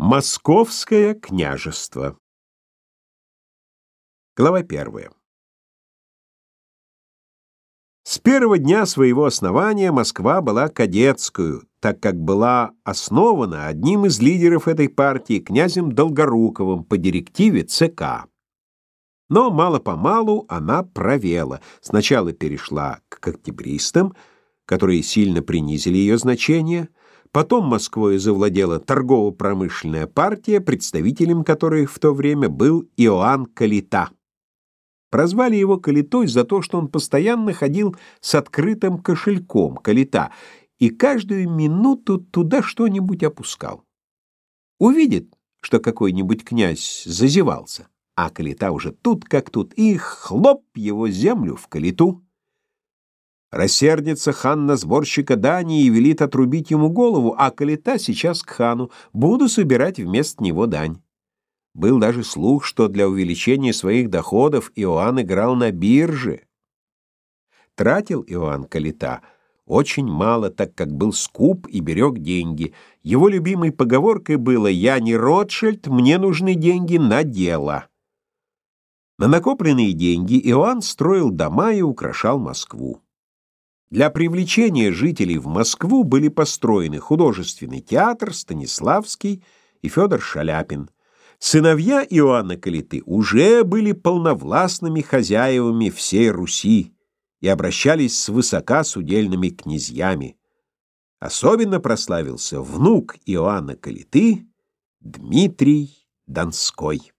Московское княжество. Глава первая. С первого дня своего основания Москва была кадетскую, так как была основана одним из лидеров этой партии, князем Долгоруковым, по директиве ЦК. Но мало-помалу она провела. Сначала перешла к октябристам, которые сильно принизили ее значение, Потом Москвой завладела торгово-промышленная партия, представителем которой в то время был Иоанн Калита. Прозвали его Калитой за то, что он постоянно ходил с открытым кошельком Калита и каждую минуту туда что-нибудь опускал. Увидит, что какой-нибудь князь зазевался, а Калита уже тут как тут, и хлоп его землю в Калиту. Рассердится хан на сборщика дани и велит отрубить ему голову, а Калита сейчас к хану, буду собирать вместо него дань. Был даже слух, что для увеличения своих доходов Иоанн играл на бирже. Тратил Иоанн Калита очень мало, так как был скуп и берег деньги. Его любимой поговоркой было «Я не Ротшильд, мне нужны деньги на дело». На накопленные деньги Иоанн строил дома и украшал Москву. Для привлечения жителей в Москву были построены художественный театр Станиславский и Федор Шаляпин. Сыновья Иоанна Калиты уже были полновластными хозяевами всей Руси и обращались свысока с удельными князьями. Особенно прославился внук Иоанна Калиты Дмитрий Донской.